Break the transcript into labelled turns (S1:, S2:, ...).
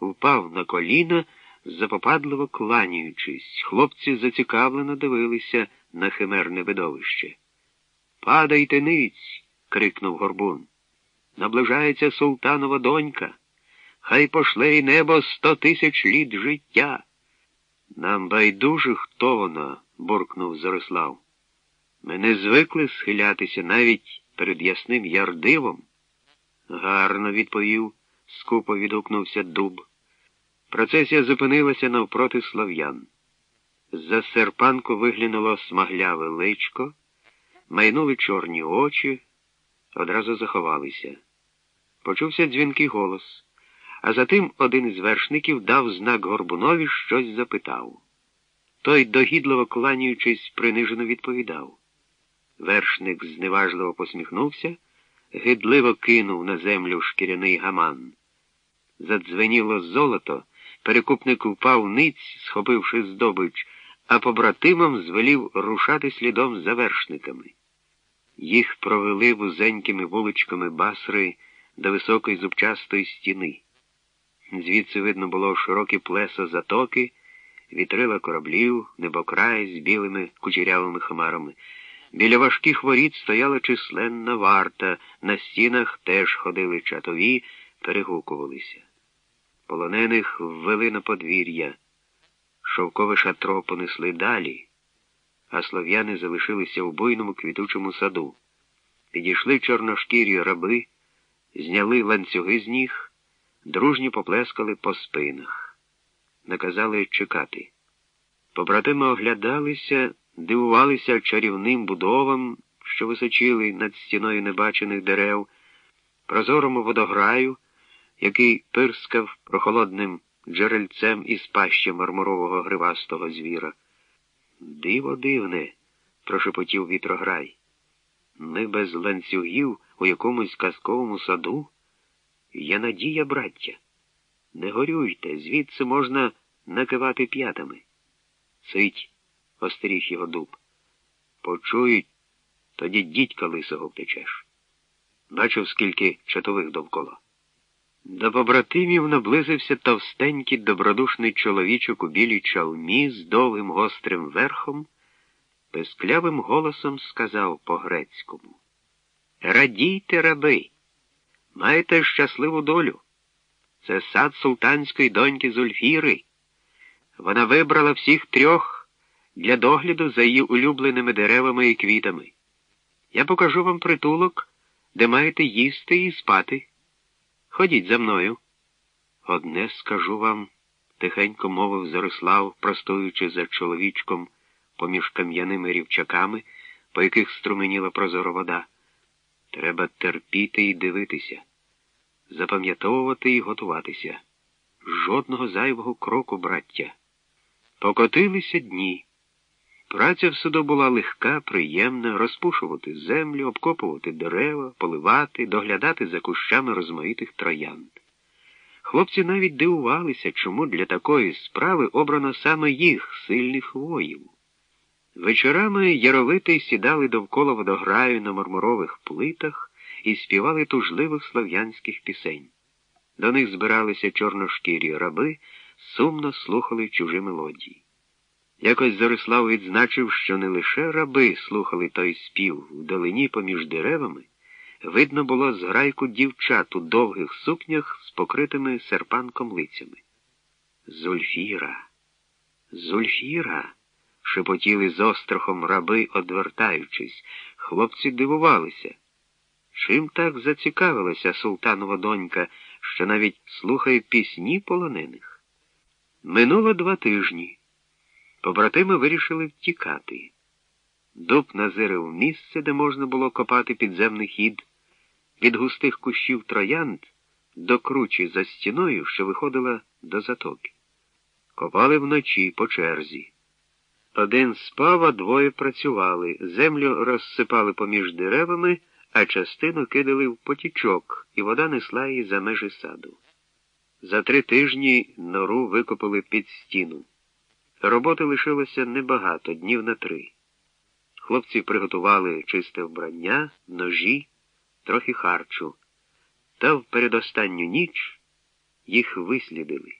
S1: впав на коліна, запопадливо кланяючись. Хлопці зацікавлено дивилися на химерне видовище. Падайте ниць. крикнув горбун. Наближається султанова донька. Хай пошле й небо сто тисяч літ життя. Нам байдуже, хто вона, буркнув Зарислав. Ми не звикли схилятися навіть перед ясним ярдивом. Гарно відповів, скупо відгукнувся дуб. Процесія зупинилася навпроти слав'ян. За серпанку виглянуло смагляве личко, майнули чорні очі, одразу заховалися. Почувся дзвінкий голос, а затим один із вершників дав знак Горбунові щось запитав. Той, догідливо кланяючись, принижено відповідав. Вершник зневажливо посміхнувся, гидливо кинув на землю шкіряний гаман. Задзвеніло золото, перекупник впав ниць, схопивши здобич, а побратимам звелів рушати слідом за вершниками. Їх провели вузенькими вуличками басри до високої зубчастої стіни. Звідси видно було широкі плеса затоки, вітрила кораблів, небокрай з білими кучерявими хмарами. Біля важких воріт стояла численна варта, на стінах теж ходили чатові, перегукувалися. Полонених ввели на подвір'я, шовкове шатро понесли далі, а слов'яни залишилися у буйному квітучому саду. Підійшли чорношкірі раби, зняли ланцюги з ніг, дружні поплескали по спинах, наказали чекати. Побратими оглядалися дивувалися чарівним будовам, що височили над стіною небачених дерев, прозорому водограю, який пирскав прохолодним джерельцем із пащі мармурового гривастого звіра. Диво дивне, прошепотів вітрограй. Ми без ланцюгів у якомусь казковому саду. Є надія, браття. Не горюйте, звідси можна накивати п'ятами. Сить остеріг його дуб. Почують, тоді дідька лисого втечеш. Бачив, скільки чатових довкола. До побратимів наблизився товстенький добродушний чоловічок у білій чалмі з довгим гострим верхом, безклявим голосом сказав по-грецькому Радійте, раби, маєте щасливу долю. Це сад султанської доньки Зульфіри. Вона вибрала всіх трьох для догляду за її улюбленими деревами і квітами. Я покажу вам притулок, де маєте їсти і спати. Ходіть за мною. Одне скажу вам, тихенько мовив Зарислав, простуючи за чоловічком поміж кам'яними рівчаками, по яких струменіла прозора вода. Треба терпіти і дивитися, запам'ятовувати і готуватися. Жодного зайвого кроку, браття. Покотилися дні. Праця в саду була легка, приємна, розпушувати землю, обкопувати дерева, поливати, доглядати за кущами розмаїтих троянд. Хлопці навіть дивувалися, чому для такої справи обрано саме їх, сильних воїв. Вечорами яровити сідали довкола водограю на мармурових плитах і співали тужливих слов'янських пісень. До них збиралися чорношкірі раби, сумно слухали чужі мелодії. Якось Зарислав відзначив, що не лише раби слухали той спів вдалині поміж деревами, видно було зграйку дівчат у довгих сукнях з покритими серпанком лицями. Зульфіра, Зульфіра, шепотіли з острахом раби, одвертаючись. Хлопці дивувалися. Чим так зацікавилася султанова донька, що навіть слухає пісні полонених? Минуло два тижні. Побратими вирішили втікати. Дуб назирив місце, де можна було копати підземний хід, від густих кущів троянд до кручі за стіною, що виходила до затоки. Копали вночі по черзі. Один спав, а двоє працювали, землю розсипали поміж деревами, а частину кидали в потічок, і вода несла її за межі саду. За три тижні нору викопали під стіну. Роботи лишилося небагато, днів на три. Хлопці приготували чисте вбрання, ножі, трохи харчу. Та в передостанню ніч їх вислідили.